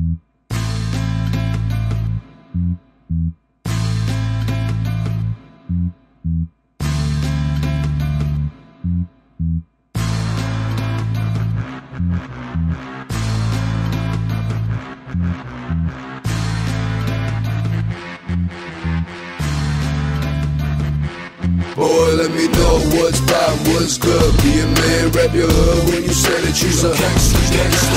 Boy, let me know what's bad, what's good. Be a man, rap your hood when you say that you's a gangster.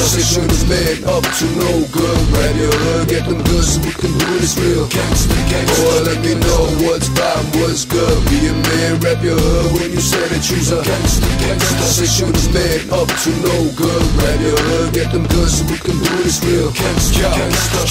Say shooters man up to no good. Rap your hood, get them good so we can do this real. Boy, let me know what's bad, what's good. Be a man, rap your hood when you say that you's a gangster. Say shooters man up to no good. Rap your hood, get them good so we can do this real. Gangster.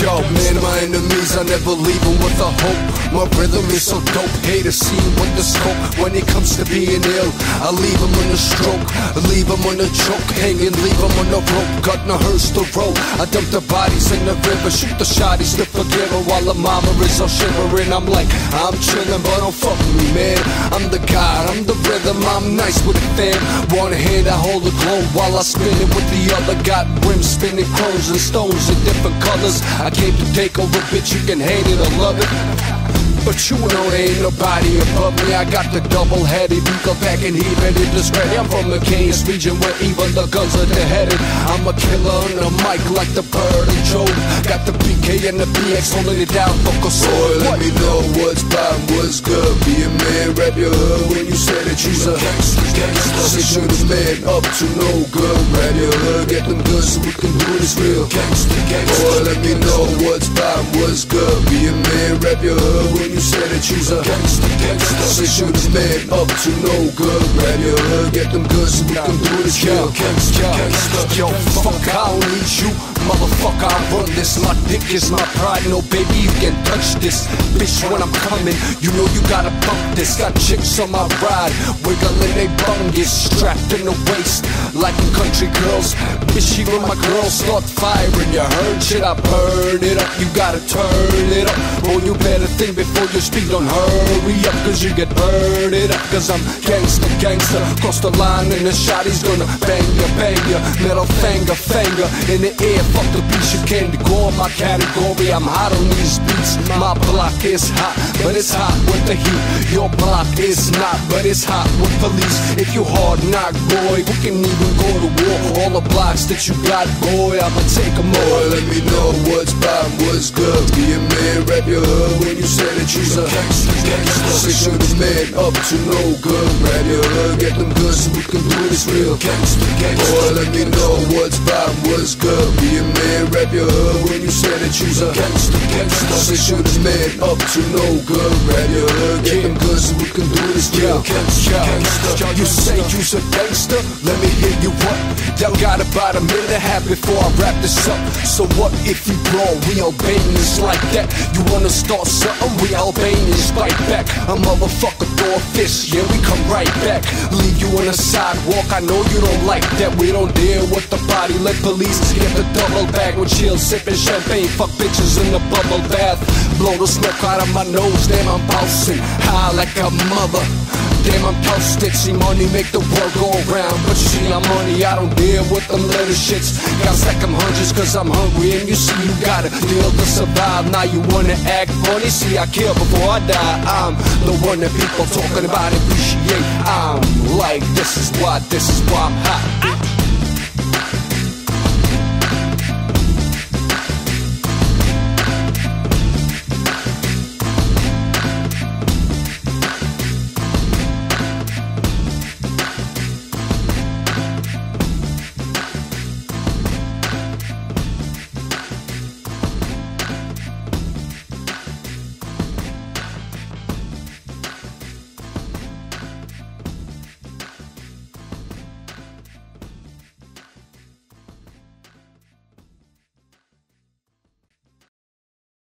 Yo, man, my enemies, I never leave them with a hope. My rhythm is so dope, haters see with the scope. When it comes to being ill, I leave them on a stroke, leave them on a choke, hanging, leave them on a rope, got no hearse to roll. I dump the bodies in the river, shoot the shotties to forgive her while the mama is all shivering. I'm like, I'm chilling, but don't fuck me, man. I'm the god, I'm the rhythm, I'm nice with it, fam. One hand, I hold the globe while I spin it with the other. Got rims spinning crows and stones in different colors. I came to take over, bitch, you can hate it or love it. But you know there ain't nobody above me. I got the double-headed eagle back and he ready to spread. I'm from the Kings region where even the guns are beheaded. I'm a killer on the mic like the bird and Joe. Got the PK and the BX holding it down. Focus Boy, let me know what's bad, what's good. Be a man, rap your hood when you say that you's a gangster, gangster. Say shooters man up to no good. Rap your hood, get them good so we can do this real. Gangster, gangster. Boy, let me know what's bad, what's good. Be a man, rap your hood say that you's a gangster, gangster. Say shooters man up to no good. Rap your hood, get them good so we can do this real. Gangster, gangster. Yo, fuck, I don't need you. Motherfucker, I run this. My dick is my pride. No, baby, you can touch this. Bitch, when I'm coming, you know you gotta bump this. Got chicks on my ride, wiggling they bungus, strapped in the waist like them country girls. Bitch, when my girls start firing. You heard shit, I burn it up. You gotta turn it up. Oh, you better think before you speak. Don't hurry up, cause you get burned it up. Cause I'm gangster, gangster. Cross the line and the shotty's gonna bang ya, bang ya. Metal finger, finger in the air. Fuck the beats, you can't go in my category. I'm hot on these beats. My block is hot, but it's hot with the heat. Your block is not, but it's hot with police. If you hard knock, boy, we can even go to war. All the blocks that you got, boy, I'ma take them Boy, all. let me know what's bad, what's good. Be a man, rap your hood when you say that you's a Say shooters man up to no good. Rap your hood, get them good so we can do this real. Boy, let me know what's bad, what's good. Be a man, rap your hood you say that you's a gangster, gangster. Say shooters man up to no good. Rap your hood, get them good so we can do this real. Gangster, gangster. You say you's a gangster? Let me hear you what? Y'all got about a minute and a half before I wrap this up. So what if you brawl? We Albanians like that. You wanna start something? We Albanians fight back. A motherfucker throw a fist, yeah, we come right back. Leave you on the sidewalk, I know you don't like that. We don't deal with the body, let police get the double bag with chill, sipping champagne. Fuck bitches in the bubble bath. Blow the smoke out of my nose, damn, I'm bouncing high like a mother. Damn, I'm toasted. See, money make the world go around. But you see, I'm money, I don't deal with them little shits. Got stack them hundreds cause I'm hungry. And you see, you gotta deal to survive. Now you wanna act funny. See, I kill before I die. I'm the one that people talking about appreciate. I'm like, this is why, this is why I'm hot.